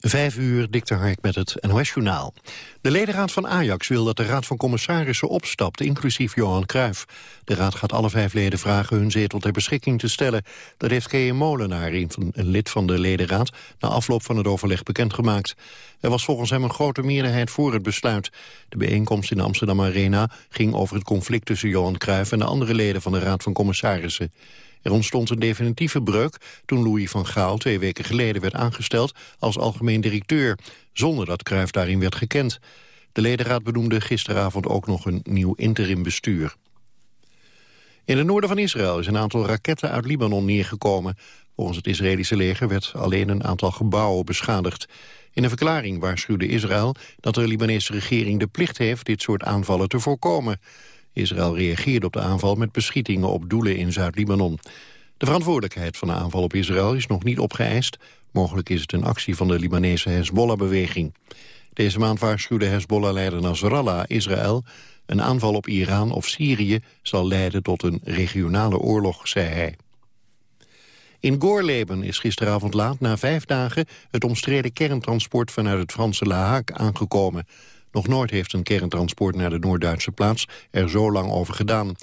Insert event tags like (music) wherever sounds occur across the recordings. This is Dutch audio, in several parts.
Vijf uur, Dikter Hark met het NOS-journaal. De ledenraad van Ajax wil dat de raad van commissarissen opstapt, inclusief Johan Cruijff. De raad gaat alle vijf leden vragen hun zetel ter beschikking te stellen. Dat heeft K.E. Molenaar, een, een lid van de ledenraad, na afloop van het overleg bekendgemaakt. Er was volgens hem een grote meerderheid voor het besluit. De bijeenkomst in de Amsterdam Arena ging over het conflict tussen Johan Cruijff en de andere leden van de raad van commissarissen. Er ontstond een definitieve breuk toen Louis van Gaal twee weken geleden werd aangesteld als algemeen directeur, zonder dat Cruijff daarin werd gekend. De ledenraad benoemde gisteravond ook nog een nieuw interim bestuur. In het noorden van Israël is een aantal raketten uit Libanon neergekomen. Volgens het Israëlische leger werd alleen een aantal gebouwen beschadigd. In een verklaring waarschuwde Israël dat de Libanese regering de plicht heeft dit soort aanvallen te voorkomen. Israël reageerde op de aanval met beschietingen op doelen in Zuid-Libanon. De verantwoordelijkheid van de aanval op Israël is nog niet opgeëist. Mogelijk is het een actie van de Libanese Hezbollah-beweging. Deze maand waarschuwde Hezbollah-leider Nasrallah Israël... een aanval op Iran of Syrië zal leiden tot een regionale oorlog, zei hij. In Gorleben is gisteravond laat na vijf dagen... het omstreden kerntransport vanuit het Franse La Hague aangekomen. Nog nooit heeft een kerntransport naar de Noord-Duitse plaats er zo lang over gedaan.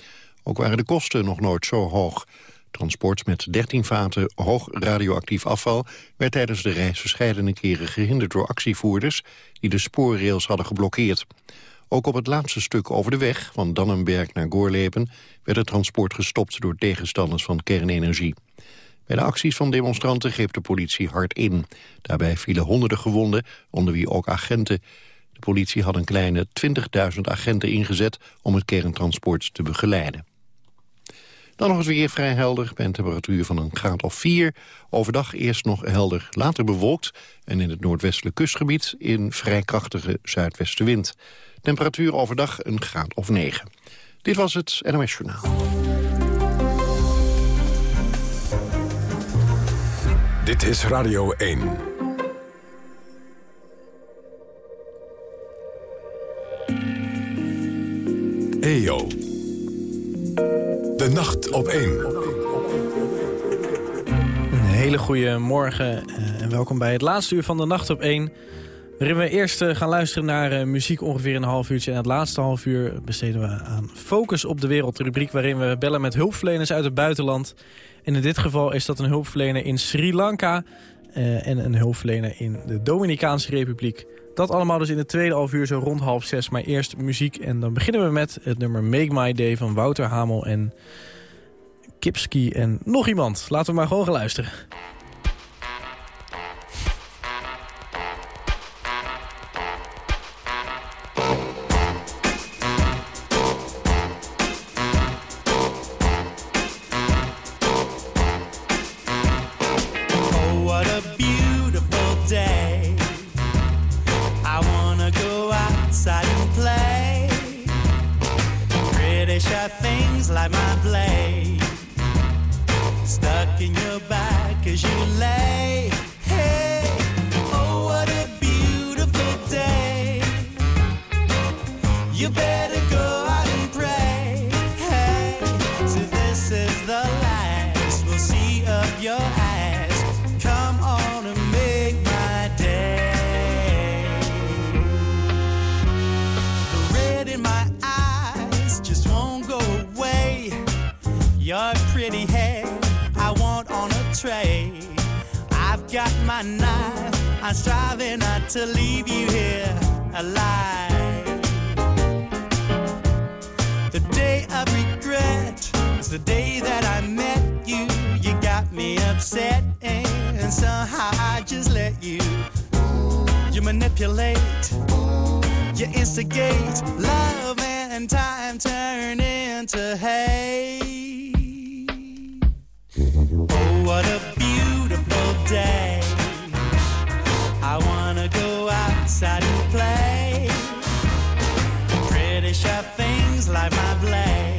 Ook waren de kosten nog nooit zo hoog. Transport met 13 vaten hoog radioactief afval... werd tijdens de reis verschillende keren gehinderd door actievoerders... die de spoorrails hadden geblokkeerd. Ook op het laatste stuk over de weg, van Dannenberg naar Goorlepen... werd het transport gestopt door tegenstanders van kernenergie. Bij de acties van demonstranten greep de politie hard in. Daarbij vielen honderden gewonden, onder wie ook agenten. Politie had een kleine 20.000 agenten ingezet om het kerntransport te begeleiden. Dan nog het weer vrij helder, bij een temperatuur van een graad of 4. Overdag eerst nog helder, later bewolkt... en in het noordwestelijk kustgebied in vrij krachtige zuidwestenwind. Temperatuur overdag een graad of 9. Dit was het NOS Journaal. Dit is Radio 1. EO. De nacht op 1. Een hele goede morgen eh, en welkom bij het laatste uur van de nacht op 1. Waarin we eerst eh, gaan luisteren naar uh, muziek ongeveer een half uurtje. En het laatste half uur besteden we aan Focus op de Wereld. De rubriek waarin we bellen met hulpverleners uit het buitenland. En in dit geval is dat een hulpverlener in Sri Lanka. En een hulpverlener in de Dominicaanse Republiek. Dat allemaal dus in het tweede half uur zo rond half zes. Maar eerst muziek en dan beginnen we met het nummer Make My Day van Wouter Hamel en Kipski en nog iemand. Laten we maar gewoon gaan luisteren. striving not to leave you here alive. The day of regret is the day that I met you. You got me upset, and somehow I just let you. You manipulate, you instigate. Love and time turn into hate. Oh, what a beautiful day to go outside and play. Pretty sure things like my blade.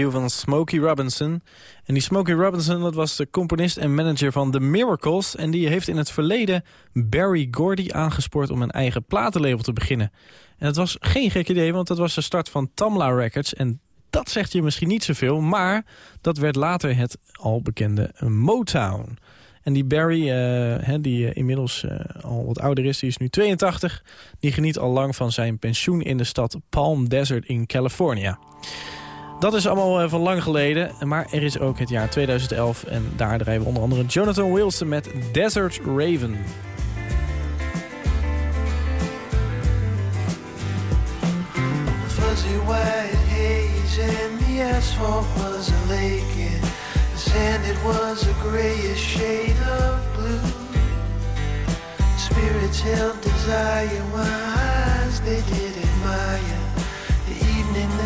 Van Smokey Robinson. En die Smokey Robinson dat was de componist en manager van The Miracles... en die heeft in het verleden Barry Gordy aangespoord om een eigen platenlabel te beginnen. En dat was geen gek idee, want dat was de start van Tamla Records... en dat zegt je misschien niet zoveel, maar dat werd later het al bekende Motown... En die Barry, uh, die uh, inmiddels uh, al wat ouder is, die is nu 82... die geniet al lang van zijn pensioen in de stad Palm Desert in California. Dat is allemaal uh, van lang geleden. Maar er is ook het jaar 2011. En daar draaien we onder andere Jonathan Wilson met Desert Raven. Fuzzy white haze and the asphalt was a lake and the sand it was a grayish shade of blue. Spirits held desire, eyes they did admire.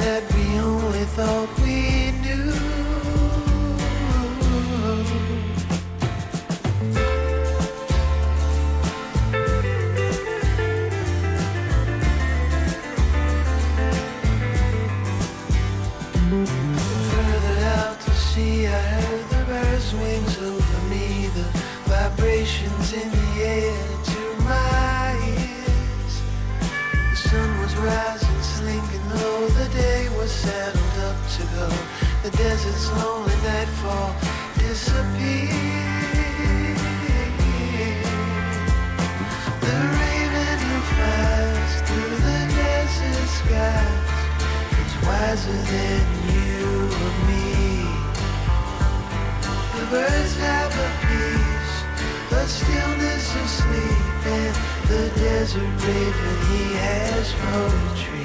that We thought we knew. Further out to sea, I heard the bird's wings over me, the vibrations in the air to my ears. The sun was rising. ago. The desert's lonely nightfall disappears. The raven who flies through the desert skies is wiser than you or me. The birds have a peace, the stillness of sleep, and the desert raven he has poetry.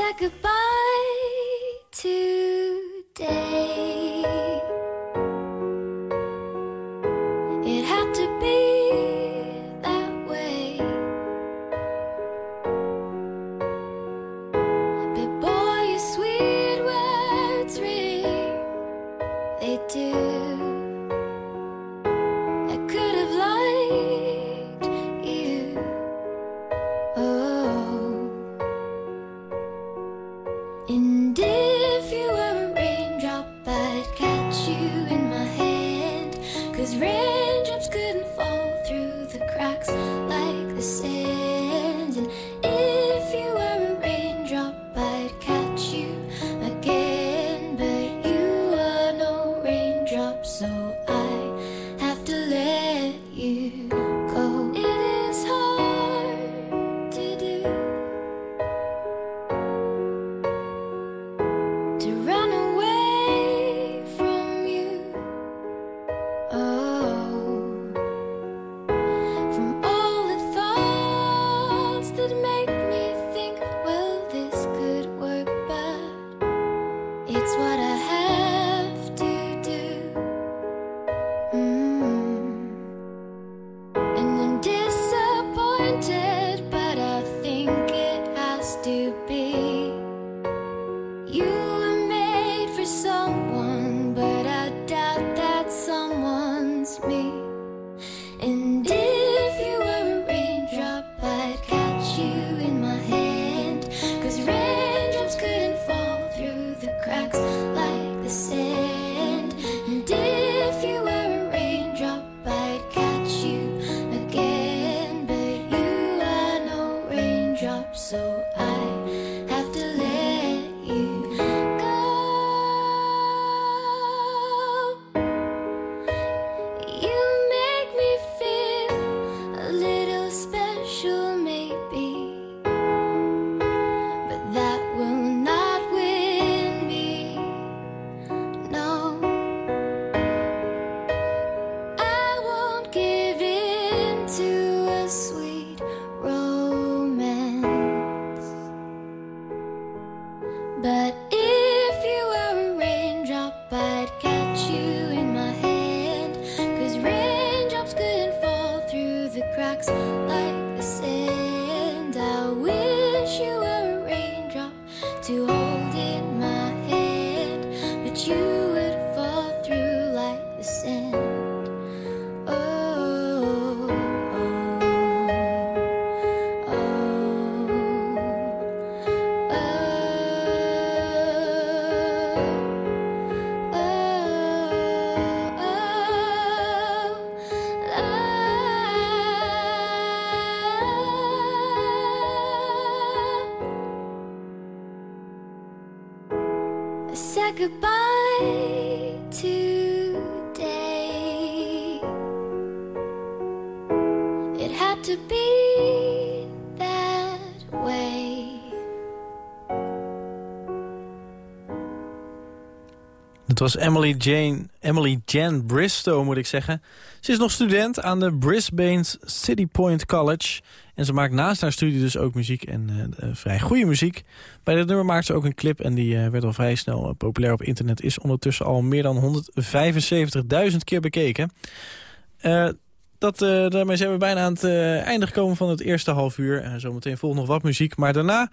Say goodbye. Goodbye today. It had to be that. Het was Emily Jane, Emily Jan Bristow, moet ik zeggen. Ze is nog student aan de Brisbane's City Point College. En ze maakt naast haar studie dus ook muziek en eh, eh, vrij goede muziek. Bij dit nummer maakt ze ook een clip en die eh, werd al vrij snel populair op internet. Is ondertussen al meer dan 175.000 keer bekeken. Dat, daarmee zijn we bijna aan het einde gekomen van het eerste half uur. Zometeen volgt nog wat muziek. Maar daarna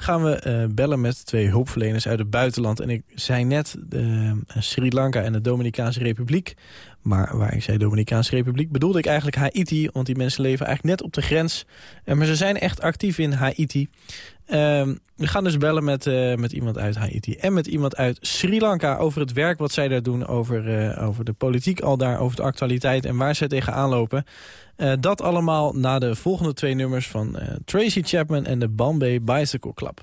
gaan we eh, bellen met twee hulpverleners uit het buitenland. En ik zei net eh, Sri Lanka en de Dominicaanse Republiek. Maar waar ik zei Dominicaanse Republiek bedoelde ik eigenlijk Haiti. Want die mensen leven eigenlijk net op de grens. Maar ze zijn echt actief in Haiti. Ehm, we gaan dus bellen met, eh, met iemand uit Haiti en met iemand uit Sri Lanka... over het werk wat zij daar doen, over, eh, over de politiek al daar... over de actualiteit en waar zij tegenaan lopen. Eh, dat allemaal na de volgende twee nummers van Tracy Chapman en de Bombay Bicycle Club.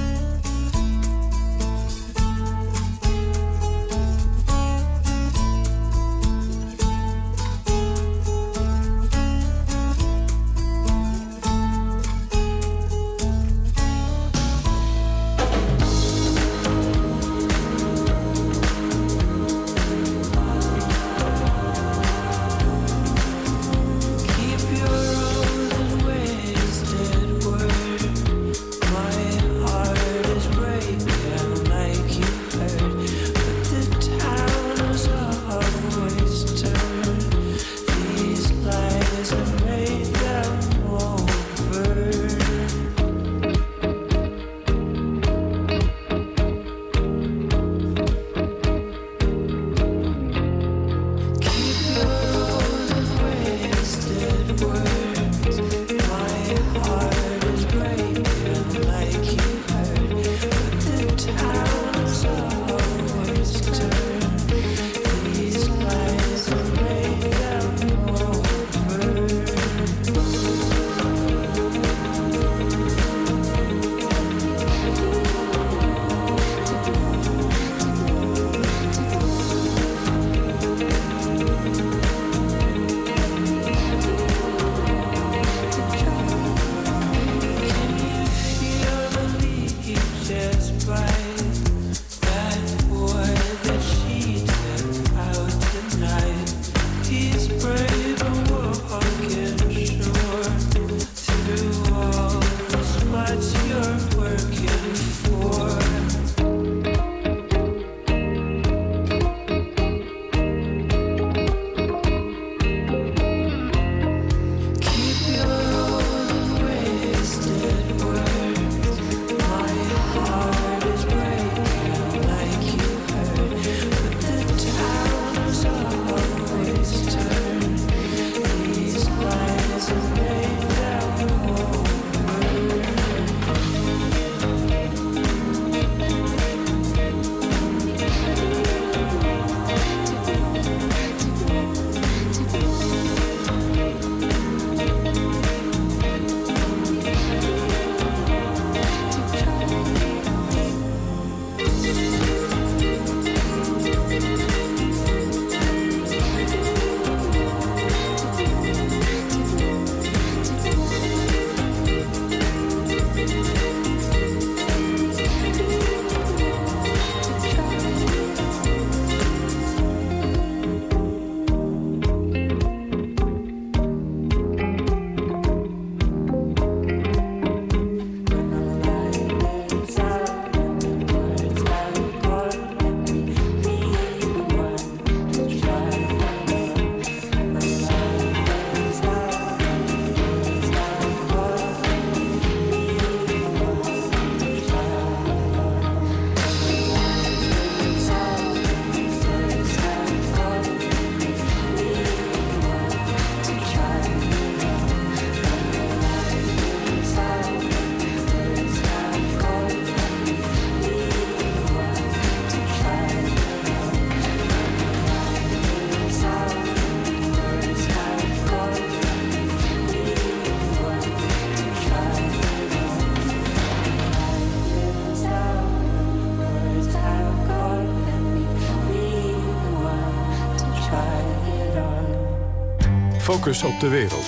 Focus op de wereld.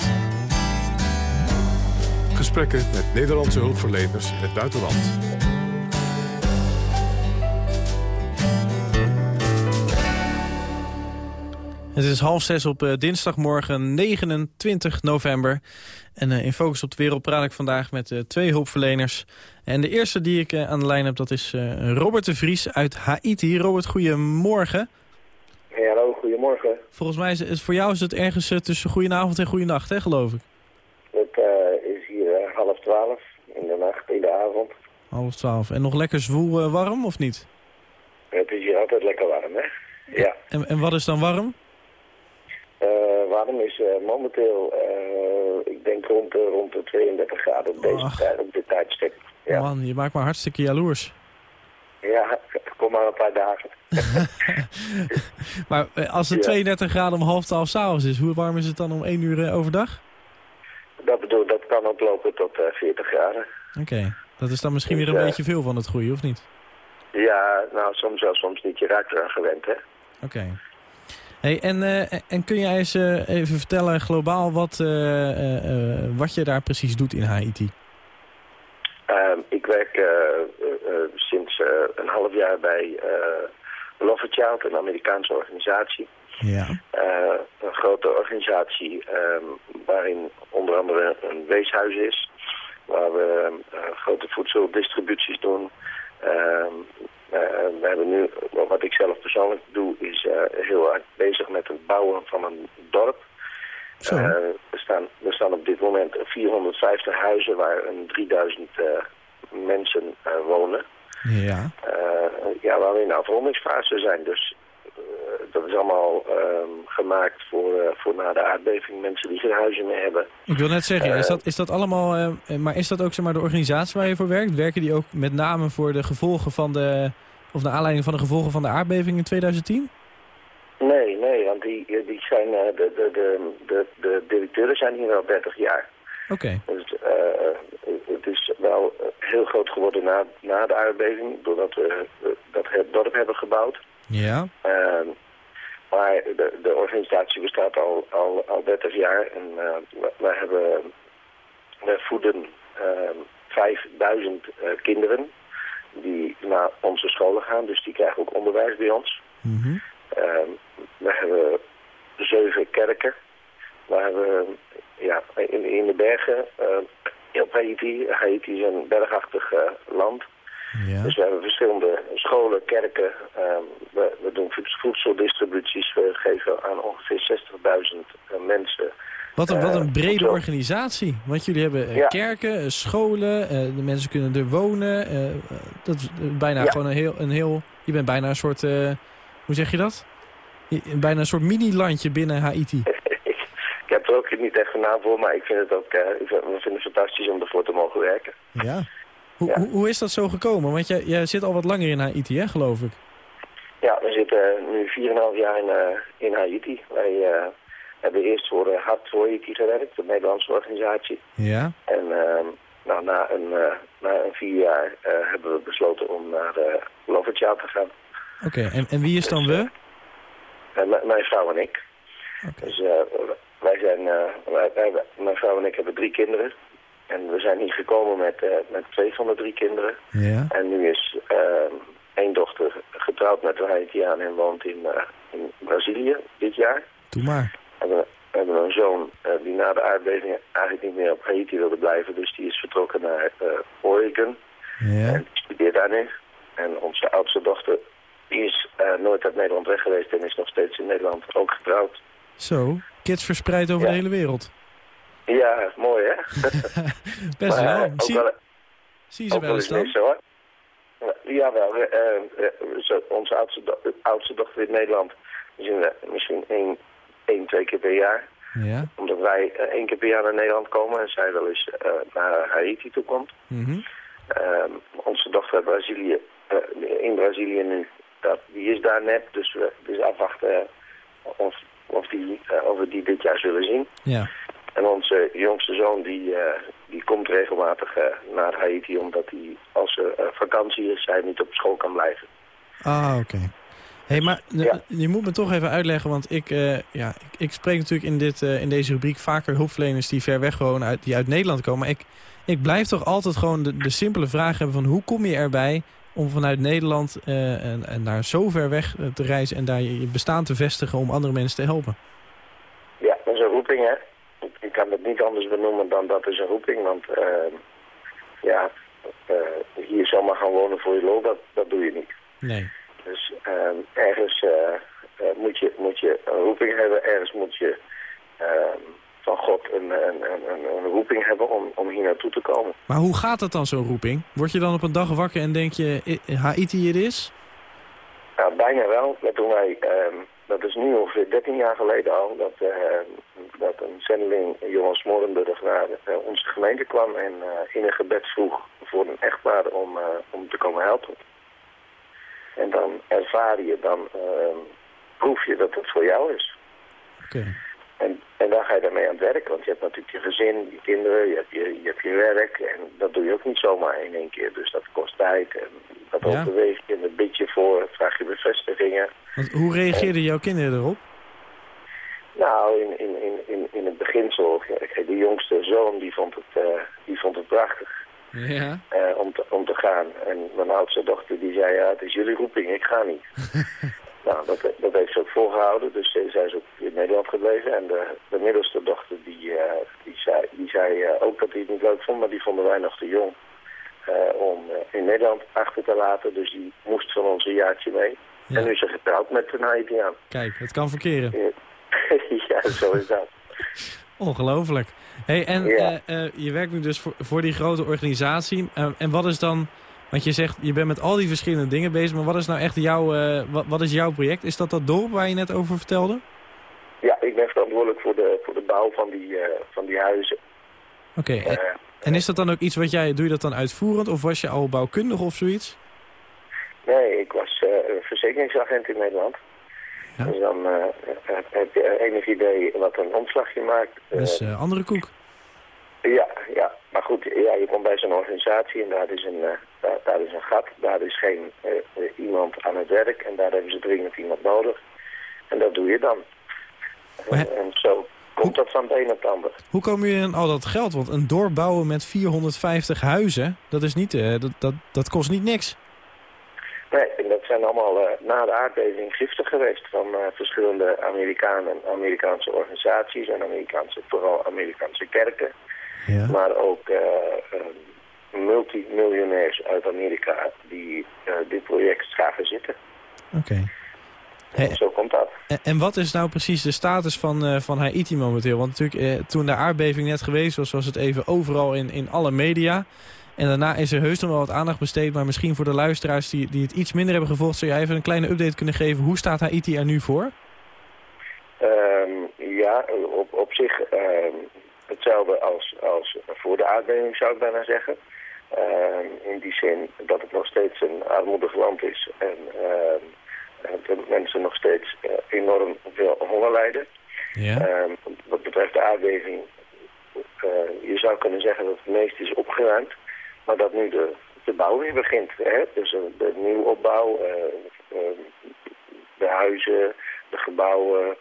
Gesprekken met Nederlandse hulpverleners in het buitenland. Het is half zes op eh, dinsdagmorgen 29 november. En eh, in Focus op de Wereld praat ik vandaag met eh, twee hulpverleners. En de eerste die ik aan de lijn heb, dat is Robert de Vries uit Haiti. Robert, goedemorgen. Hey, hallo, goedemorgen. Volgens mij is het voor jou is het ergens tussen goedenavond en goedenacht, hè, geloof ik? Het is hier half twaalf in de nacht, in de avond. Half twaalf. En nog lekker zwoel warm, of niet? Het is hier altijd lekker warm, hè? Ja. En, en wat is dan warm? Uh, warm is uh, momenteel, uh, ik denk rond de, rond de 32 graden op, deze tijd, op dit tijdstip. Ja. Man, je maakt me hartstikke jaloers. Ja, kom maar een paar dagen. (laughs) maar als het ja. 32 graden om half twaalf s'avonds is, hoe warm is het dan om 1 uur overdag? Dat bedoel, dat kan oplopen tot 40 graden. Oké, okay. dat is dan misschien dus, weer een beetje veel van het groeien, of niet? Ja, nou soms wel, soms niet. Je raakt eraan gewend, hè. Oké. Okay. Hey, en, uh, en kun jij eens even vertellen globaal wat, wat je daar precies doet in Haiti? Ehm, ik werk sinds een half jaar bij Love Child, een Amerikaanse organisatie. Ja. een grote organisatie ehm, waarin onder andere een weeshuis is. Waar we grote voedseldistributies doen. Ehm, uh, we hebben nu, wat ik zelf persoonlijk doe, is heel hard bezig met het bouwen van een dorp. Er, staan, er staan op dit moment 450 huizen waar een 3000 mensen wonen. Ja. ja, waar we in de afrondingsfase zijn. Dus dat is allemaal ehm, gemaakt voor, voor na de aardbeving. Mensen die geen huizen meer hebben. Ik wil net zeggen, is, dat, is dat allemaal... maar is dat ook zeg maar, de organisatie waar je voor werkt? Werken die ook met name voor de gevolgen van de of naar aanleiding van de gevolgen van de aardbeving in 2010? Nee, nee, want die, die zijn, de, de, de, de, de directeuren zijn hier al 30 jaar. Oké. Okay. Dus uh, het is wel heel groot geworden na, na de aardbeving, doordat we dat het dorp hebben gebouwd. Ja. Uh, maar de, de organisatie bestaat al, al, al 30 jaar en we, hebben, we voeden 5000 kinderen die naar onze scholen gaan. Dus die krijgen ook onderwijs bij ons. Mm -hmm. uh, we hebben zeven kerken. We hebben ja, in, in de bergen uh, op Haiti. Haiti is een bergachtig uh, land. Ja. Dus we hebben verschillende scholen, kerken. we, we doen voedseldistributies. We geven aan ongeveer 60.000 mensen wat een, wat een brede organisatie. Want jullie hebben ja. kerken, scholen, de mensen kunnen er wonen. dat is bijna ja. gewoon een heel, een heel... Je bent bijna een soort... hoe zeg je dat? Bijna een soort mini-landje binnen Haiti. (laughs) ik heb er ook niet echt een naam voor, maar ik vind het ook... we vinden het fantastisch om ervoor te mogen werken. Ja. Ho hoe, hoe is dat zo gekomen? Want jij, jij zit al wat langer in Haiti, hè, geloof ik? Ja, we zitten nu 4,5 jaar in, in Haiti. Wij hebben eerst voor uh, Hart voor Haiti gewerkt, de Nederlandse organisatie. Ja. En uh, nou, na, een, na een vier jaar hebben we besloten om naar Lovertjaal te gaan. Oké, okay. en, en wie is dan dus, we? mijn vrouw en ik. Okay. Dus wij zijn, wij, wij, mijn vrouw en ik hebben drie kinderen. En we zijn hier gekomen met, met twee van de drie kinderen. Ja. En nu is één dochter getrouwd met een Haitiaan en woont in, in Brazilië dit jaar. Doe maar hebben, we hebben een zoon uh, die na de aardbeving eigenlijk niet meer op Haiti wilde blijven. Dus die is vertrokken naar uh, Oregon. Ja. En die studeert daar nu. En onze oudste dochter die is uh, nooit uit Nederland weg geweest en is nog steeds in Nederland ook getrouwd. Zo, kids verspreid over ja. de hele wereld. Ja, mooi hè? (laughs) Best maar, wel. Zie, wel. zie je ze wel eens dan? Zo, hoor. Jawel, onze oudste, do oudste dochter in Nederland in, misschien één één, twee keer per jaar. Ja. Omdat wij uh, één keer per jaar naar Nederland komen en zij wel eens uh, naar Haiti toe komt. Mm -hmm. uh, onze dochter uit Brazilië, in Brazilië nu, dat, die is daar net. Dus we dus afwachten of, of, die, of we die dit jaar zullen zien. Ja. En onze jongste zoon die, die komt regelmatig naar Haiti omdat hij als er vakantie is, hij niet op school kan blijven. Ah, oké. Okay. hey, maar Ja. je moet me toch even uitleggen, want ik, eh, ja, ik, ik spreek natuurlijk in, dit, eh, in deze rubriek vaker hulpverleners die ver weg wonen, uit, die uit Nederland komen. Maar ik, ik blijf toch altijd gewoon de, de simpele vraag hebben van hoe kom je erbij om vanuit Nederland eh, en, en naar zo ver weg eh, te reizen en daar je, je bestaan te vestigen om andere mensen te helpen? Ja, dat is een roeping, hè. Ik- kan het niet anders benoemen dan dat is een roeping, want ehm, ja, eh, hier zomaar gaan wonen voor je lol, dat, dat doe je niet. Nee. Dus ehm, ergens moet, je, moet je een roeping hebben, ergens moet je ehm, van God een, een, een, een, roeping hebben om, om hier naartoe te komen. Maar hoe gaat dat dan, zo'n roeping? Word je dan op een dag wakker en denk je, "I- Haiti het is? Nou, bijna wel. Maar toen wij, ehm, dat is nu ongeveer 13 jaar geleden al, dat, ehm, dat een zendeling, Johan Smorenburg, naar eh, onze gemeente kwam en eh, in een gebed vroeg voor een echtpaar om, eh, om te komen helpen. En dan ervaar je, dan ehm, proef je dat het voor jou is. Oké. En, en dan ga je daarmee aan het werk, want je hebt natuurlijk je gezin, je kinderen, je hebt je, je, hebt je werk. En dat doe je ook niet zomaar in één keer. Dus dat kost tijd en dat Ja. overweeg je en dat bid je voor, vraag je bevestigingen. Want hoe reageerden jouw kinderen erop? Nou, in, in, in, in, in het beginsel, de jongste zoon die vond het, eh, die vond het prachtig Ja. eh, om, te, om te gaan. En mijn oudste dochter die zei, ja, het is jullie roeping, ik ga niet. (laughs) nou, dat, dat heeft ze ook volgehouden, dus zij is ook in Nederland gebleven. En de, de middelste dochter die, eh, die zei, die zei eh, ook dat hij het niet leuk vond, maar die vonden wij nog te jong. eh, om in Nederland achter te laten, dus die moest van ons een jaartje mee. Ja. En nu is ze getrouwd met een Haitiaan. Kijk, het kan verkeren. (laughs) ja, zo is dat. Ongelooflijk. Hey, en Ja. je werkt nu dus voor, voor die grote organisatie. En wat is dan... Want je zegt, je bent met al die verschillende dingen bezig. Maar wat is nou echt jouw, eh, wat, wat is jouw project? Is dat dat dorp waar je net over vertelde? Ja, ik ben verantwoordelijk voor de, voor de bouw van die, eh, van die huizen. Oké. en, Eh, en is dat dan ook iets wat jij... Doe je dat dan uitvoerend? Of was je al bouwkundig of zoiets? nee, ik was verzekeringsagent in Nederland. Ja. Dus dan heb- je enig idee wat een omslagje maakt. Dus eh, andere koek. Ja, ja, maar goed, ja, je komt bij zo'n organisatie en daar is een, eh, daar, daar is een gat. Daar is geen eh, eh, iemand aan het werk en daar hebben ze dringend iemand nodig. En dat doe je dan. Maar En, en zo komt dat van het een op het ander. Hoe komen jullie aan al dat geld? Want een dorp bouwen met 450 huizen... Dat, is niet, dat, dat, dat kost niet niks. Nee, en dat zijn allemaal na de aardbeving giften geweest van verschillende Amerikanen, Amerikaanse organisaties en Amerikaanse, vooral Amerikaanse kerken. Ja. Maar ook eh, eh, multimiljonairs uit Amerika die eh, dit project zagen zitten. Oké. Hey. zo komt dat. En, en wat is nou precies de status van, eh, van Haiti momenteel? Want natuurlijk, toen de aardbeving net geweest was, was het even overal in, in alle media. En daarna is er heus nog wel wat aandacht besteed. Maar misschien voor de luisteraars die, die het iets minder hebben gevolgd... zou jij even een kleine update kunnen geven. Hoe staat Haiti er nu voor? Ehm, ja, op, op zich ehm, hetzelfde als, als voor de aardbeving zou ik bijna zeggen. Ehm, in die zin dat het nog steeds een armoedig land is en ehm, eh, de mensen nog steeds eh, enorm veel honger lijden. Ja. Ehm, wat betreft de aardbeving, eh, je zou kunnen zeggen dat het meest is opgeruimd, maar dat nu de, de bouw weer begint. Hè? Dus eh, de nieuwopbouw, de huizen, de gebouwen,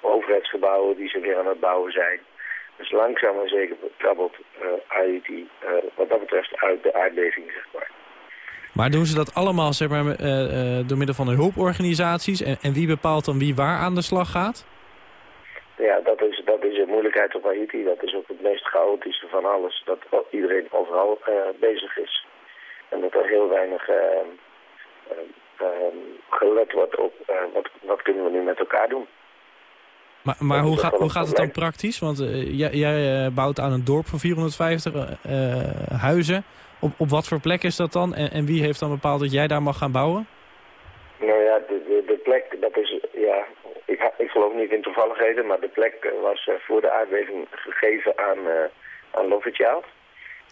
overheidsgebouwen die ze weer aan het bouwen zijn. Dus langzaam maar zeker krabbelt eh Haiti eh, wat dat betreft uit de aardbeving, zeg maar. Maar doen ze dat allemaal zeg maar, eh, eh, door middel van de hulporganisaties? En, en wie bepaalt dan wie waar aan de slag gaat? Ja, dat is, dat is de moeilijkheid op Haiti. Dat is ook het meest chaotische van alles. Dat iedereen overal eh, bezig is. En dat er heel weinig eh, eh, eh, gelet wordt op eh, wat, wat kunnen we nu met elkaar doen. Maar, maar hoe, ga- hoe gaat het dan praktisch? Want eh, jij, jij eh, bouwt aan een dorp van 450 eh, huizen. Op, op wat voor plek is dat dan? En, en wie heeft dan bepaald dat jij daar mag gaan bouwen? Nou ja, de, de, de plek, dat is, ja, ik, ik geloof niet in toevalligheden, maar de plek was voor de aardbeving gegeven aan, uh, aan.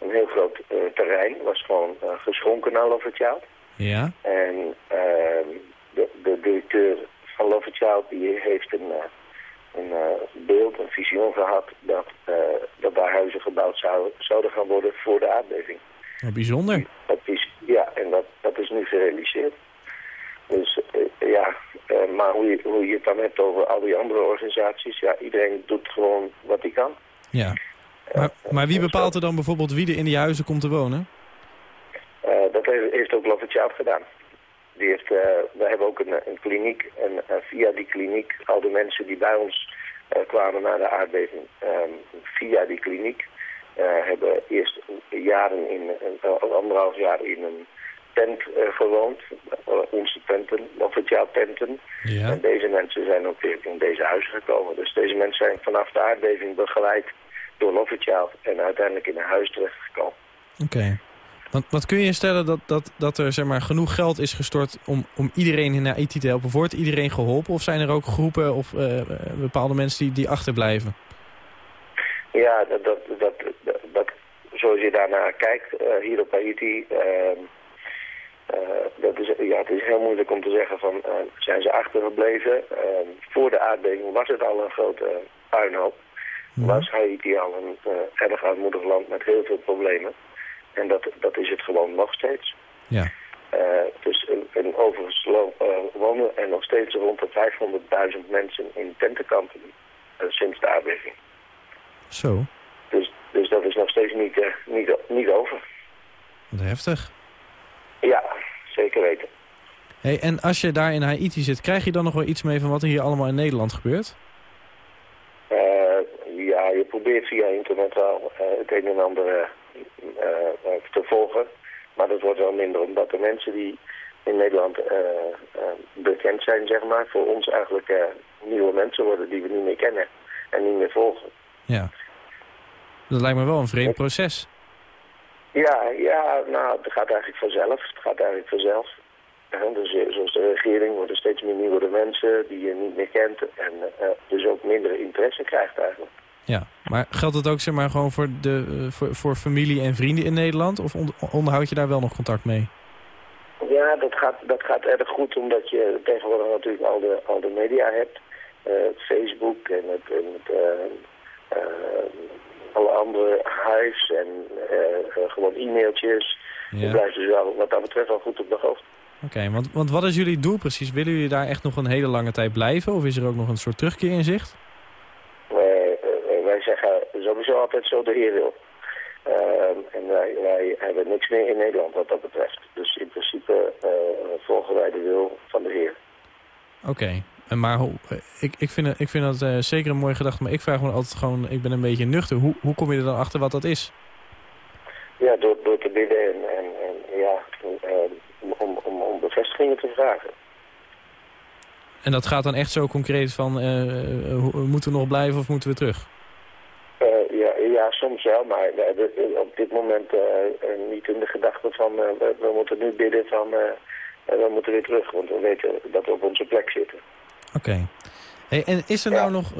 Een heel groot terrein, was gewoon geschonken aan Love Child. Ja. En ehm, de, de directeur van Love Child die heeft een, een eh, beeld, een visioen gehad dat, eh, dat daar huizen gebouwd zouden, zouden gaan worden voor de aardbeving. Bijzonder. Dat is, ja, en dat, dat is nu gerealiseerd. Dus eh, ja, maar hoe je, hoe je het dan hebt over al die andere organisaties, ja, iedereen doet gewoon wat hij kan. Ja. Maar, maar wie bepaalt er dan bijvoorbeeld wie er in die huizen komt te wonen? Dat heeft, heeft ook Child gedaan. Die heeft, eh, we hebben ook een, een kliniek en eh, via die kliniek, al de mensen die bij ons eh, kwamen na de aardbeving, ehm, via die kliniek, eh, hebben eerst jaren in, anderhalf jaar in een tent eh, gewoond. Eh, onze tenten, Love Child tenten. Ja. En deze mensen zijn ook weer in deze huizen gekomen. Dus deze mensen zijn vanaf de aardbeving begeleid door Child en uiteindelijk in een huis terechtgekomen. Oké. Want wat kun je stellen dat, dat, dat er zeg maar, genoeg geld is gestort om, om iedereen in Haiti te helpen? Wordt iedereen geholpen of zijn er ook groepen of eh, eh, bepaalde mensen die, die achterblijven? Ja, dat, dat, dat, dat, zoals je daarnaar kijkt, eh, hier op Haiti, ehm, eh, dat is, ja, het is heel moeilijk om te zeggen van, zijn ze achtergebleven? Ehm, voor de aardbeving was het al een grote puinhoop. Was Haiti al een erg armoedig land met heel veel problemen. En dat, dat is het gewoon nog steeds. Ja. Eh, dus en, en overigens eh, wonen er nog steeds rond de 500.000 mensen in tentenkampen eh, sinds de aardbeving. Zo, Dus, dus dat is nog steeds niet, niet, niet over. wat heftig. Ja, zeker weten. Hey, en als je daar in Haiti zit, krijg je dan nog wel iets mee van wat er hier allemaal in Nederland gebeurt? Ja, je probeert via internet wel het een en ander te volgen. Maar dat wordt wel minder, omdat de mensen die in Nederland eh, eh, bekend zijn, zeg maar, voor ons eigenlijk eh, nieuwe mensen worden die we niet meer kennen en niet meer volgen. Ja. Dat lijkt me wel een vreemd proces. Ja, ja, nou, het gaat eigenlijk vanzelf. Het gaat eigenlijk vanzelf. Eh, dus eh, zoals de regering worden steeds meer nieuwe mensen die je niet meer kent en eh, dus ook minder interesse krijgt eigenlijk. Ja, maar geldt het ook zeg maar gewoon voor, de, eh, voor, voor familie en vrienden in Nederland? Of on- onderhoud je daar wel nog contact mee? Ja, dat gaat, dat gaat erg goed omdat je tegenwoordig natuurlijk al de, al de media hebt. Eh, Facebook en het, en het eh, alle andere hives en gewoon e-mailtjes. Je Ja. blijft dus wel wat dat betreft wel goed op de hoogte. Oké, want, want wat is jullie doel precies? Willen jullie daar echt nog een hele lange tijd blijven? Of is er ook nog een soort terugkeer in zicht? Eh, eh, wij zeggen sowieso altijd zo de heer wil. Ehm, en wij, wij hebben niks meer in Nederland wat dat betreft. Dus in principe eh, volgen wij de wil van de heer. Oké, maar hoe, eh, ik, ik vind, ik vind dat eh, zeker een mooie gedachte. Maar ik vraag me altijd gewoon, ik ben een beetje nuchter. Hoe, hoe kom je er dan achter wat dat is? Ja, door, door te bidden en, en, en ja, eh, om, om, om bevestigingen te vragen. En dat gaat dan echt zo concreet van, hoe- moeten we nog blijven of moeten we terug? Ja, soms wel, maar we hebben op dit moment eh, eh, niet in de gedachte van eh, we, moeten nu bidden van eh, eh, we moeten weer terug, want we weten dat we op onze plek zitten. Oké. Hey, en is er nou nog,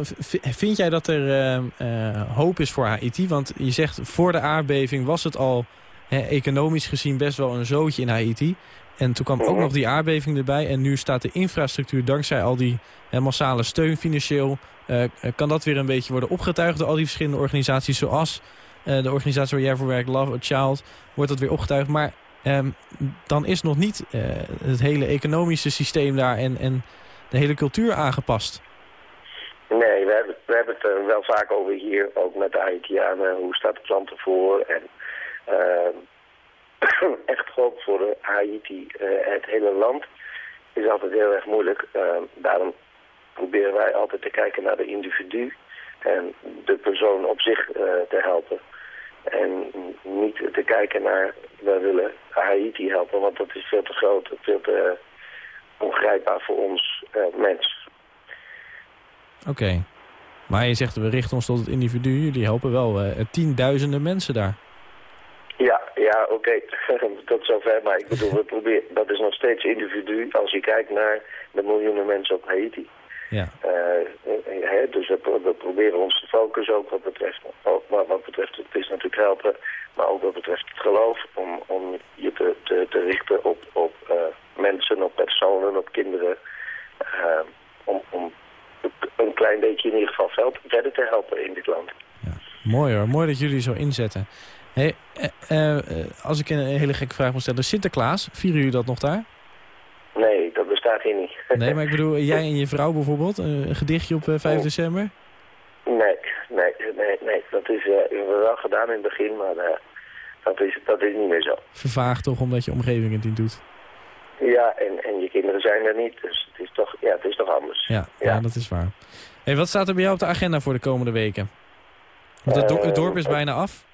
vind jij dat er eh, eh, hoop is voor Haiti? Want je zegt, voor de aardbeving was het al eh, economisch gezien best wel een zootje in Haiti. En toen kwam ook nog die aardbeving erbij. En nu staat de infrastructuur, dankzij al die massale steun financieel... eh, eh, kan dat weer een beetje worden opgetuigd door al die verschillende organisaties... zoals eh, de organisatie waar jij voor werkt, Love a Child, wordt dat weer opgetuigd. Maar ehm, dan is nog niet het hele economische systeem daar en, en de hele cultuur aangepast. Nee, we hebben, we hebben het wel vaak over hier, ook met de Haitianen. Hoe staat het land ervoor? En ehm, (coughs) echt gewoon voor de Haiti, eh, het hele land, is altijd heel erg moeilijk. Ehm, daarom proberen wij altijd te kijken naar de individu en de persoon op zich eh, te helpen. En niet te kijken naar, we willen Haiti helpen, want dat is veel te groot, veel te ongrijpbaar voor ons eh, mens. Oké. Maar je zegt, we richten ons tot het individu. Jullie helpen wel eh, tienduizenden mensen daar. Ja, ja, oké. (laughs) Tot zover. Maar ik bedoel, we (laughs) proberen, dat is nog steeds individu als je kijkt naar de miljoenen mensen op Haiti. Ja. Eh, eh, dus we, we proberen ons te focussen ook wat betreft, wat, wat betreft het is natuurlijk helpen, maar ook wat betreft het geloof, om, om je te, te, te richten op, op eh, mensen, op personen, op kinderen, om, om een klein beetje in ieder geval verder te helpen in dit land. Mooi hoor, mooi dat jullie zo inzetten. Hey, eh, eh, eh, als ik een hele gekke vraag moet stellen. Sinterklaas, vieren jullie dat nog daar? Nee, dat bestaat staat hier niet. (laughs) Nee, maar ik bedoel, jij en je vrouw bijvoorbeeld, een gedichtje op eh, 5 Oh. december? Nee, nee, nee, nee. Dat is we wel gedaan in het begin, maar dat, is, dat is niet meer zo. Vervaagd toch, omdat je omgeving het niet doet. Ja, en, en je kinderen zijn er niet, dus het is toch, ja, het is toch anders. Ja, ja. Ja. dat is waar. Hey, wat staat er bij jou op de agenda voor de komende weken? Want het, do- het dorp is bijna af.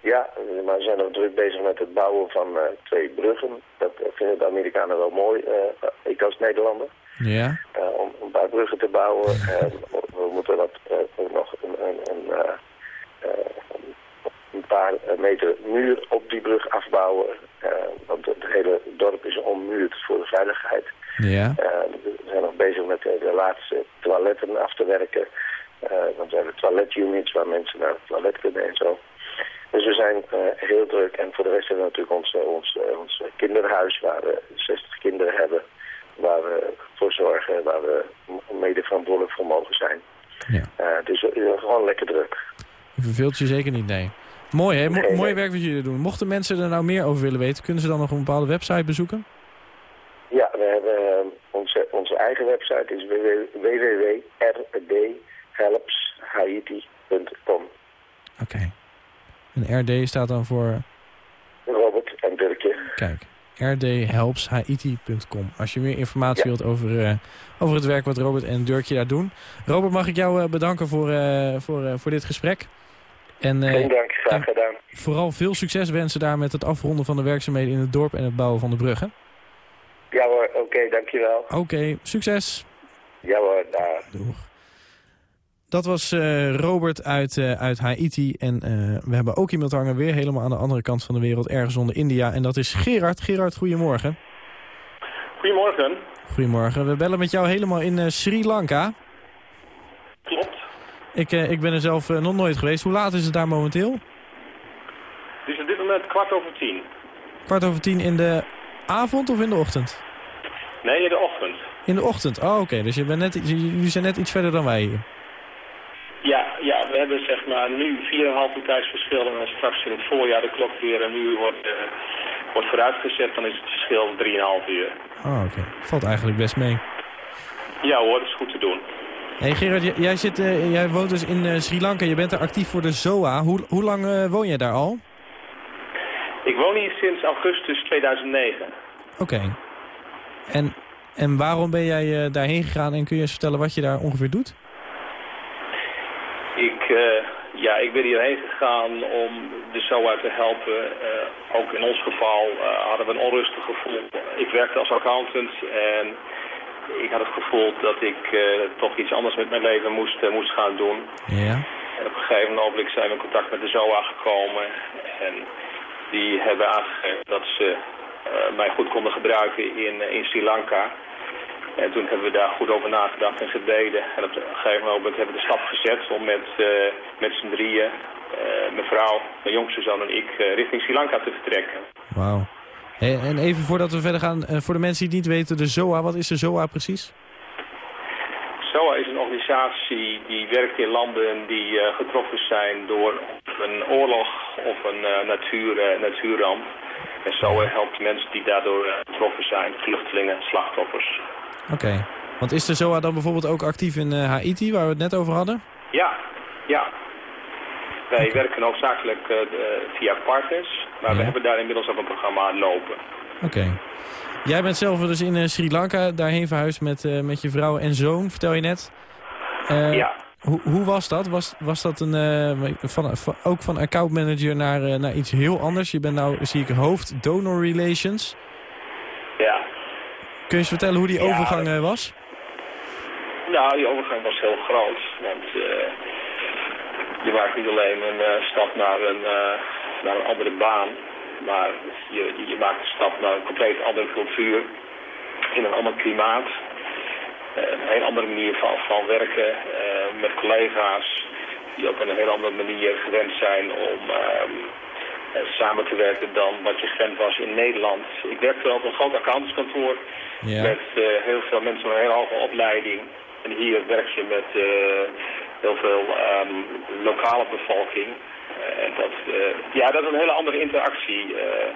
Ja, maar we zijn nog druk bezig met het bouwen van eh, twee bruggen. Dat vinden de Amerikanen wel mooi, eh, ik als Nederlander. Ja. eh, om een paar bruggen te bouwen. (laughs) En we moeten wat, ook nog een, een, paar meter muur op die brug afbouwen. want het hele dorp is ommuurd voor de veiligheid. Ja. We zijn nog bezig met de, de laatste toiletten af te werken. Dan zijn er toiletunits waar mensen naar het toilet kunnen en zo. Dus we zijn eh, heel druk. En voor de rest hebben we natuurlijk ons, eh, ons, eh, ons kinderhuis waar we 60 kinderen hebben. Waar we voor zorgen, waar we mede verantwoordelijk voor mogen zijn. Ja. Eh, dus gewoon lekker druk. Je verveelt je zeker niet, nee. Mooi, hè? Mo- Nee, mooi werk wat jullie doen. Mochten mensen er nou meer over willen weten, kunnen ze dan nog een bepaalde website bezoeken? Ja, we hebben onze, onze eigen website is www.rdhelpshaiti.com. Oké. En RD staat dan voor, Robert en Dirkje. kijk, rdhelpshaiti.com. Als je meer informatie Ja. wilt over, eh, over het werk wat Robert en Dirkje daar doen. Robert, mag ik jou eh, bedanken voor, eh, voor, voor dit gesprek. En Geen dank, graag gedaan. vooral veel succes wensen daar met het afronden van de werkzaamheden in het dorp en het bouwen van de bruggen. Ja hoor, oké, dankjewel. Oké, succes. Ja hoor, daar. Doeg. Dat was eh, Robert uit, eh, uit Haiti. En eh, we hebben ook iemand hangen weer helemaal aan de andere kant van de wereld. Ergens onder India. En dat is Gerard. Gerard, goedemorgen. Goedemorgen. Goedemorgen. We bellen met jou helemaal in Sri Lanka. Klopt. Ik, ik ben er zelf nog nooit geweest. Hoe laat is het daar momenteel? Het is op dit moment kwart over tien. Kwart over tien in de avond of in de ochtend? Nee, in de ochtend. In de ochtend. Oh, oké. Dus je bent net, jullie zijn net iets verder dan wij hier. Hebben zeg maar nu 4,5 uur tijdsverschil en straks in het voorjaar de klok weer een uur wordt, eh, wordt vooruitgezet. Dan is het verschil 3,5 uur. Oh, oké. Valt eigenlijk best mee. Ja hoor, dat is goed te doen. Hey Gerard, jij, zit, eh, jij woont dus in eh, Sri Lanka. Je bent er actief voor de ZOA. Hoe, hoe lang woon jij daar al? Ik woon hier sinds augustus 2009. Oké. En, en waarom ben jij daarheen gegaan en kun je eens vertellen wat je daar ongeveer doet? Ik, eh, ja, ik ben hierheen gegaan om de SOA te helpen. Eh, ook in ons geval eh, hadden we een onrustig gevoel. Ik werkte als accountant en ik had het gevoel dat ik toch iets anders met mijn leven moest, moest gaan doen. Ja. En op een gegeven moment zijn we in contact met de ZOA gekomen. En die hebben aangegeven dat ze mij goed konden gebruiken in, in Sri Lanka. En toen hebben we daar goed over nagedacht en gebeden. En op een gegeven moment hebben we de stap gezet om met, eh, met z'n drieën, eh, mijn vrouw, mijn jongste zoon en ik, eh, richting Sri Lanka te vertrekken. Wauw. Hey, en even voordat we verder gaan, voor de mensen die het niet weten, de ZOA, wat is de ZOA precies? SOA is een organisatie die werkt in landen die getroffen zijn door een oorlog of een natuur, natuurramp. En SOA helpt mensen die daardoor getroffen zijn, vluchtelingen, slachtoffers. Oké. Want is de ZOA dan bijvoorbeeld ook actief in eh, Haiti, waar we het net over hadden? Ja, ja. Wij werken hoofdzakelijk de- via partners, maar we hebben daar inmiddels ook een programma lopen. Oké. Jij bent zelf dus in Sri Lanka daarheen verhuisd met, met je vrouw en zoon, vertel je net. Ja. Hoe, hoe was dat? Was, was dat een, van, van- ook van accountmanager naar, naar iets heel anders? Je bent nou, zie ik, hoofd donor relations. Kun je eens vertellen hoe die overgang eh, was? Nou, die overgang was heel groot, want eh, je maakt niet alleen een eh, stap naar een, naar een andere baan, maar je, je maakt een stap naar een compleet andere cultuur, in een ander klimaat, een heel andere manier van, van werken met collega's die op een heel andere manier gewend zijn om ehm, eh, samen te werken dan wat je gewend was in Nederland. Ik werkte op een groot accountantskantoor Ja. met eh, heel veel mensen met een hele hoge opleiding. En hier werk je met eh, heel veel ehm, lokale bevolking. Eh, en dat, eh, ja, dat is een hele andere interactie. eh,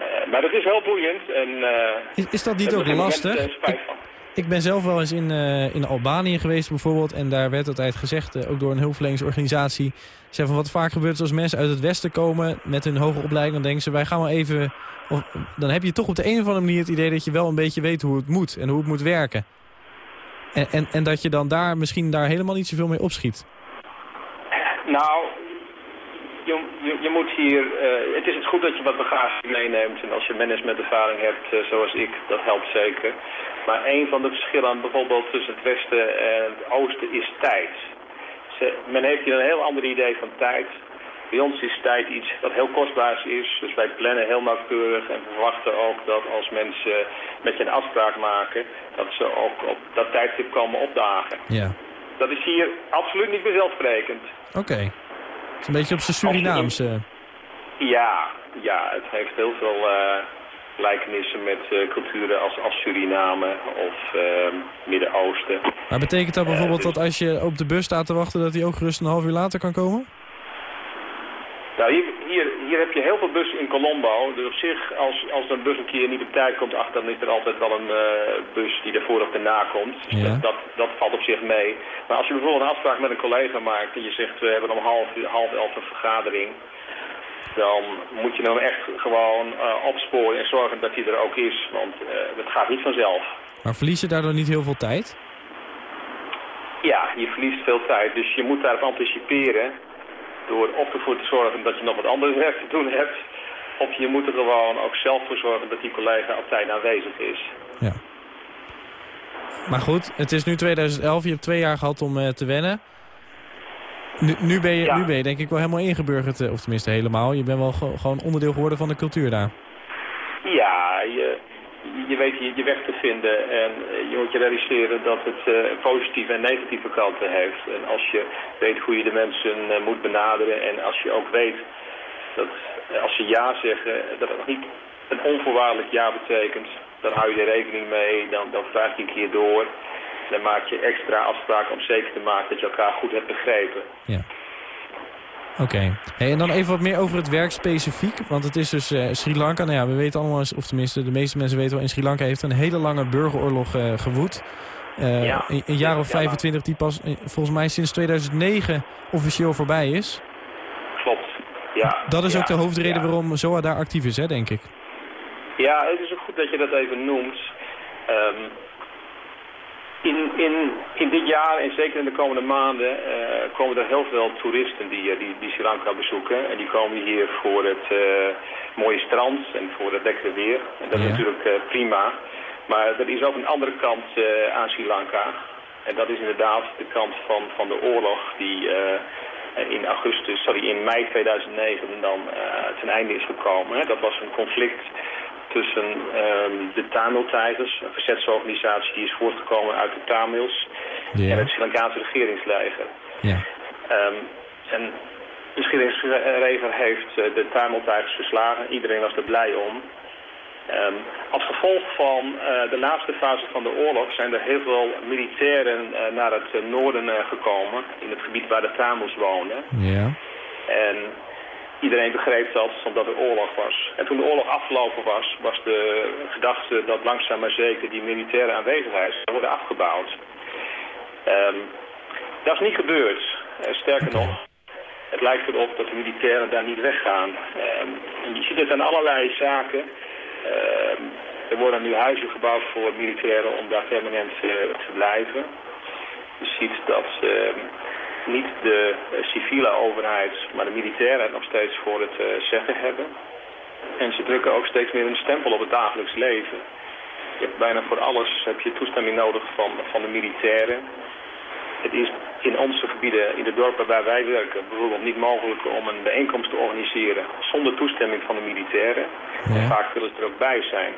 Eh, maar dat is wel boeiend. En, eh, Is, is dat niet ook lastig? eh, Ik, ben zelf wel eens in, eh, in Albanië geweest bijvoorbeeld. En daar werd altijd gezegd, eh, ook door een hulpverleningsorganisatie... Zeg van wat vaak gebeurt als mensen uit het westen komen met hun hoge opleiding... dan denken ze, wij gaan wel even... Dan heb je toch op de een of andere manier het idee dat je wel een beetje weet hoe het moet en hoe het moet werken. En, en, en dat je dan daar misschien daar helemaal niet zoveel mee opschiet. Nou, je, je, je moet hier... eh, het is het goed dat je wat bagage meeneemt. En als je managementervaring hebt, eh, zoals ik, dat helpt zeker. Maar een van de verschillen bijvoorbeeld tussen het westen en het oosten is tijd. Ze, men heeft hier een heel ander idee van tijd. Bij ons is tijd iets dat heel kostbaars is. Dus wij plannen heel nauwkeurig en verwachten ook dat als mensen met je een afspraak maken... dat ze ook op dat tijdstip komen opdagen. Ja, Dat is hier absoluut niet vanzelfsprekend. oké. Het is een beetje op zijn Surinaamse. Ja, ja, het heeft heel veel eh gelijkenissen met eh, culturen als, als Suriname of eh, Midden-Oosten. Maar betekent dat bijvoorbeeld dus- dat als je op de bus staat te wachten... dat hij ook gerust een half uur later kan komen? Nou, hier, hier, hier heb je heel veel bussen in Colombo. Dus op zich, als, als een bus een keer niet op tijd komt, ach, dan is er altijd wel een eh, bus die ervoor of daarna komt. Dus Ja. dat, dat valt op zich mee. Maar als je bijvoorbeeld een afspraak met een collega maakt en je zegt, we hebben om half, half elf een vergadering. Dan moet je hem echt gewoon eh, opsporen en zorgen dat hij er ook is. Want eh dat gaat niet vanzelf. Maar verlies je daardoor niet heel veel tijd? Ja, je verliest veel tijd. Dus je moet daarop anticiperen. Door of ervoor te zorgen dat je nog wat anders werk (laughs) te doen hebt. Of je moet er gewoon ook zelf voor zorgen dat die collega op tijd aanwezig is. Ja. Maar goed, het is nu 2011. Je hebt twee jaar gehad om eh, te wennen. Nu, nu, ben je, Ja. nu ben je denk ik wel helemaal ingeburgerd. eh, Of tenminste helemaal. Je bent wel ge- gewoon onderdeel geworden van de cultuur daar. Ja, je, je weet je, je weg te vinden en eh, je moet je realiseren dat het eh, positieve en negatieve kanten heeft. En als je weet hoe je de mensen moet benaderen en als je ook weet dat als ze ja zeggen, dat het nog niet een onvoorwaardelijk ja betekent, dan hou je er rekening mee, dan, dan vraag je een keer door. Dan maak je extra afspraken om zeker te maken dat je elkaar goed hebt begrepen. Ja. Oké. Hey, en dan even wat meer over het werk specifiek. Want het is dus eh, Sri Lanka. Nou ja, we weten allemaal, of tenminste de meeste mensen weten wel... in Sri Lanka heeft een hele lange burgeroorlog eh, gewoed. Eh, Ja. een, een jaar of Ja, maar- 25 die pas volgens mij sinds 2009 officieel voorbij is. Klopt. Ja, Dat is ja, ook de hoofdreden ja. waarom ZOA daar actief is, hè, denk ik. Ja, het is ook goed dat je dat even noemt. Ehm, in, in, in dit jaar en zeker in de komende maanden eh, komen er heel veel toeristen die, eh, die, die Sri Lanka bezoeken. En die komen hier voor het eh, mooie strand en voor het lekkere weer. En dat is natuurlijk prima. Maar er is ook een andere kant aan Sri Lanka. En dat is inderdaad de kant van, van de oorlog die in augustus, sorry, in mei 2009 dan ten einde is gekomen. Hè. Dat was een conflict tussen ehm, de Tamil-tijgers, een verzetsorganisatie die is voortgekomen uit de Tamils, Ja. en het Sri Lankaanse regeringsleger. Ja. Ehm, en het regeringsleger heeft eh, de Tamil-tijgers verslagen. Iedereen was er blij om. Ehm, als gevolg van eh, de laatste fase van de oorlog zijn er heel veel militairen eh, naar het noorden gekomen, in het gebied waar de Tamils wonen. Ja. En iedereen begreep dat, omdat er oorlog was. En toen de oorlog afgelopen was, was de gedachte dat langzaam maar zeker die militaire aanwezigheid zou worden afgebouwd. Ehm, dat is niet gebeurd. Eh, sterker nog, het lijkt erop dat de militairen daar niet weggaan. Ehm, je ziet het aan allerlei zaken. Ehm, er worden nu huizen gebouwd voor militairen om daar permanent eh, te blijven. Je ziet dat niet de eh, civiele overheid, maar de militairen nog steeds voor het eh, zeggen hebben. En ze drukken ook steeds meer een stempel op het dagelijks leven. Je hebt bijna voor alles heb je toestemming nodig van, van de militairen. Het is in onze gebieden, in de dorpen waar wij werken, bijvoorbeeld niet mogelijk om een bijeenkomst te organiseren zonder toestemming van de militairen. Ja. Vaak willen ze er ook bij zijn.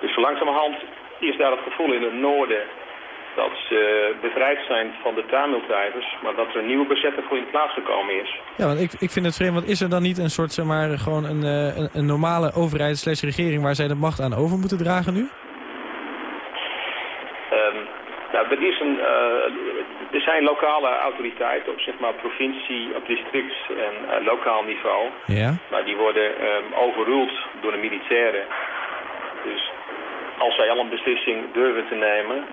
Dus zo langzamerhand is daar het gevoel in het noorden dat ze bevrijd zijn van de Tamil-tijgers, maar dat er een nieuwe bezetter voor in plaats gekomen is. Ja, want ik, ik vind het vreemd, want is er dan niet een soort, zeg maar, gewoon een, eh, een, een normale overheid slash regering waar zij de macht aan over moeten dragen nu? Ehm, nou, er is een, eh, er zijn lokale autoriteiten op zeg maar provincie, op district en eh, lokaal niveau. Ja? Maar die worden um, overruled door de militairen. Dus als zij al een beslissing durven te nemen...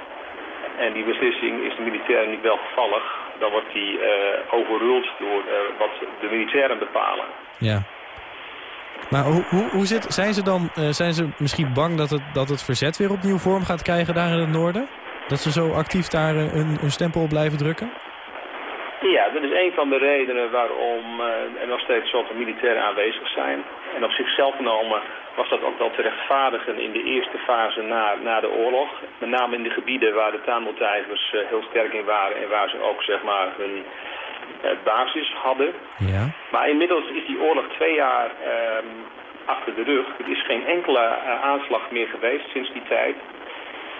en die beslissing is de militairen niet welgevallig... dan wordt die uh, overruled door uh, wat de militairen bepalen. Ja. Maar hoe, hoe, hoe zit, zijn ze dan uh, zijn ze misschien bang dat het, dat het verzet weer opnieuw vorm gaat krijgen daar in het noorden? Dat ze zo actief daar een, een stempel op blijven drukken? Ja, dat is een van de redenen waarom uh, er nog steeds zoveel militairen aanwezig zijn. En op zichzelf genomen was dat ook wel te rechtvaardigen in de eerste fase na, na de oorlog. Met name in de gebieden waar de Tamiltijgers uh, heel sterk in waren en waar ze ook zeg maar hun uh, basis hadden. Ja. Maar inmiddels is die oorlog twee jaar achter de rug. Er is geen enkele aanslag meer geweest sinds die tijd.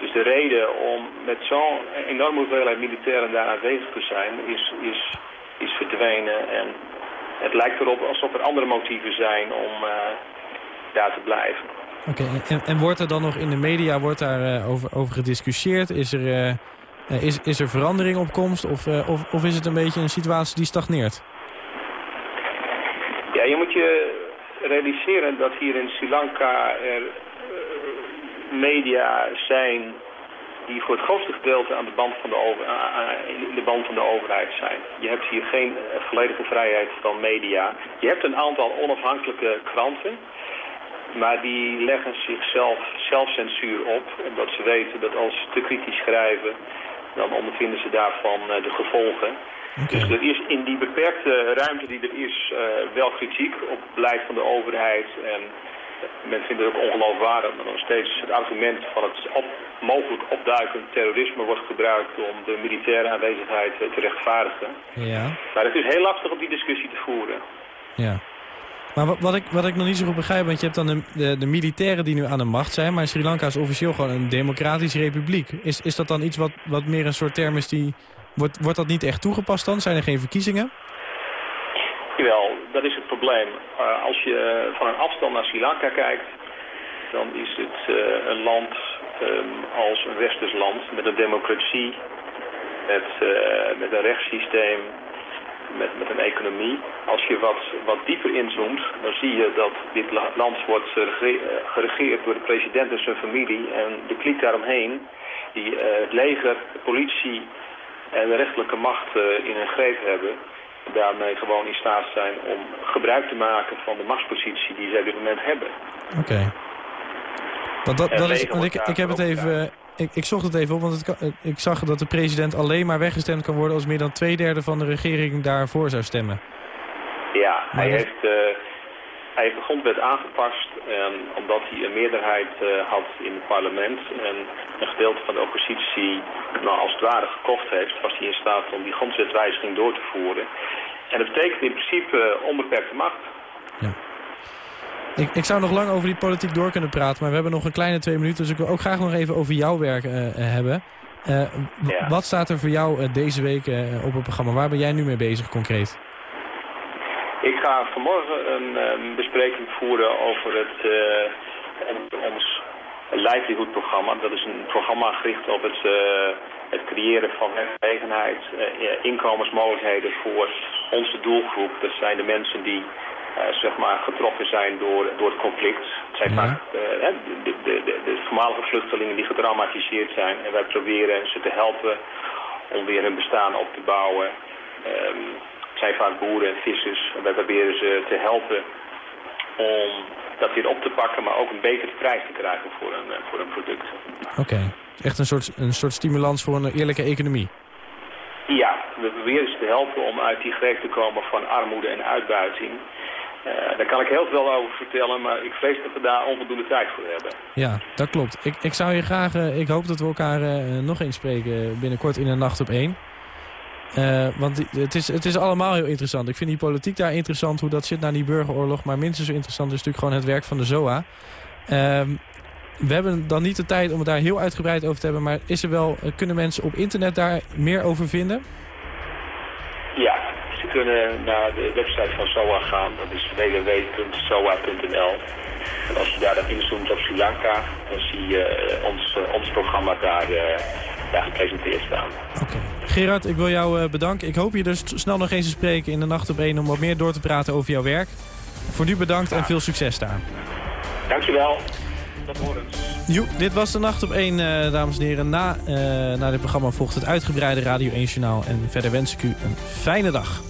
Dus de reden om met zo'n enorme hoeveelheid militairen daar aanwezig te zijn is, is, is verdwenen. En het lijkt erop alsof er andere motieven zijn om uh, daar te blijven. Oké, okay, en, en, wordt er dan nog in de media wordt daar, uh, over, over gediscussieerd? Is er, uh, is, is er verandering op komst of, of, of is het een beetje een situatie die stagneert? Ja, je moet je realiseren dat hier in Sri Lanka er media zijn die voor het grootste gedeelte aan de band van de over, in de band van de overheid zijn. Je hebt hier geen volledige vrijheid van media. Je hebt een aantal onafhankelijke kranten, maar die leggen zichzelf zelfcensuur op, omdat ze weten dat als ze te kritisch schrijven, dan ondervinden ze daarvan de gevolgen. Okay. Dus er is in die beperkte ruimte die er is uh, wel kritiek op het beleid van de overheid en men vindt het ook ongeloofwaardig dat nog steeds het argument van het op, mogelijk opduikend terrorisme wordt gebruikt om de militaire aanwezigheid te rechtvaardigen. Ja. Maar het is heel lastig om die discussie te voeren. Ja. Maar wat, wat, ik, wat ik nog niet zo goed begrijp, want je hebt dan de, de, de, militairen die nu aan de macht zijn, maar Sri Lanka is officieel gewoon een democratische republiek. Is, is dat dan iets wat, wat meer een soort term is die... Wordt, wordt dat niet echt toegepast dan? Zijn er geen verkiezingen? Jawel, dat is het probleem. Uh, als je van een afstand naar Sri Lanka kijkt, dan is het uh, een land um, als een westers land met een democratie, met, uh, met een rechtssysteem, met, met een economie. Als je wat, wat dieper inzoomt, dan zie je dat dit land wordt geregeerd door de president en zijn familie en de kliek daaromheen, die het leger, de politie en de rechtelijke macht in hun greep hebben daarmee gewoon in staat zijn om gebruik te maken van de machtspositie die zij op dit moment hebben. Oké. Okay. Want dat, dat is, want ik, ik heb het even, ik, ik zocht het even op, want het, ik zag dat de president alleen maar weggestemd kan worden als meer dan twee derde van de regering daarvoor zou stemmen. Ja, hij dat... heeft, uh, hij heeft de grondwet aangepast um, omdat hij een meerderheid uh, had in het parlement. En een gedeelte van de oppositie nou, als het ware gekocht heeft, was hij in staat om die grondwetwijziging door te voeren. En dat betekent in principe uh, onbeperkte macht. Ja. Ik, ik zou nog lang over die politiek door kunnen praten, maar we hebben nog een kleine twee minuten. Dus ik wil ook graag nog even over jouw werk uh, hebben. Uh, ja. Wat staat er voor jou deze week op het programma? Waar ben jij nu mee bezig concreet? Ik ga vanmorgen een um, bespreking voeren over het, uh, ons livelihood-programma. Dat is een programma gericht op het, uh, het creëren van werkgelegenheid, uh, inkomensmogelijkheden voor onze doelgroep. Dat zijn de mensen die zeg maar getroffen zijn door, door het conflict. Het zijn Ja. vaak de, de, de, de, voormalige vluchtelingen die getraumatiseerd zijn. En wij proberen ze te helpen om weer hun bestaan op te bouwen. Um, het zijn vaak boeren en vissers. En wij proberen ze te helpen om dat weer op te pakken, maar ook een betere prijs te krijgen voor een, voor een product. Oké, okay. echt een soort, een soort stimulans voor een eerlijke economie. Ja, we proberen ze te helpen om uit die greep te komen van armoede en uitbuiting. Uh, daar kan ik heel veel over vertellen, maar ik vrees dat we daar onvoldoende tijd voor hebben. Ja, dat klopt. Ik, ik zou je graag, uh, ik hoop dat we elkaar uh, nog eens spreken binnenkort in een nacht op één. Uh, want het is, het is allemaal heel interessant. Ik vind die politiek daar interessant, hoe dat zit na die burgeroorlog. Maar minstens zo interessant is natuurlijk gewoon het werk van de ZOA. Uh, we hebben dan niet de tijd om het daar heel uitgebreid over te hebben. Maar is er wel, kunnen mensen op internet daar meer over vinden? Ja, ze kunnen naar de website van ZOA gaan. Dat is www.zoa.nl. En als je daar dan inzoomt op Sri Lanka, dan zie je ons, ons programma daar, daar gepresenteerd staan. Oké. Okay. Gerard, ik wil jou eh, bedanken. Ik hoop je dus snel nog eens te spreken in de Nacht op 1... om wat meer door te praten over jouw werk. Voor nu bedankt en veel succes daar. Dankjewel. Tot horens. Jo, dit was de Nacht op 1, eh, dames en heren. Na, eh, na dit programma volgt het uitgebreide Radio 1 Journaal. En verder wens ik u een fijne dag.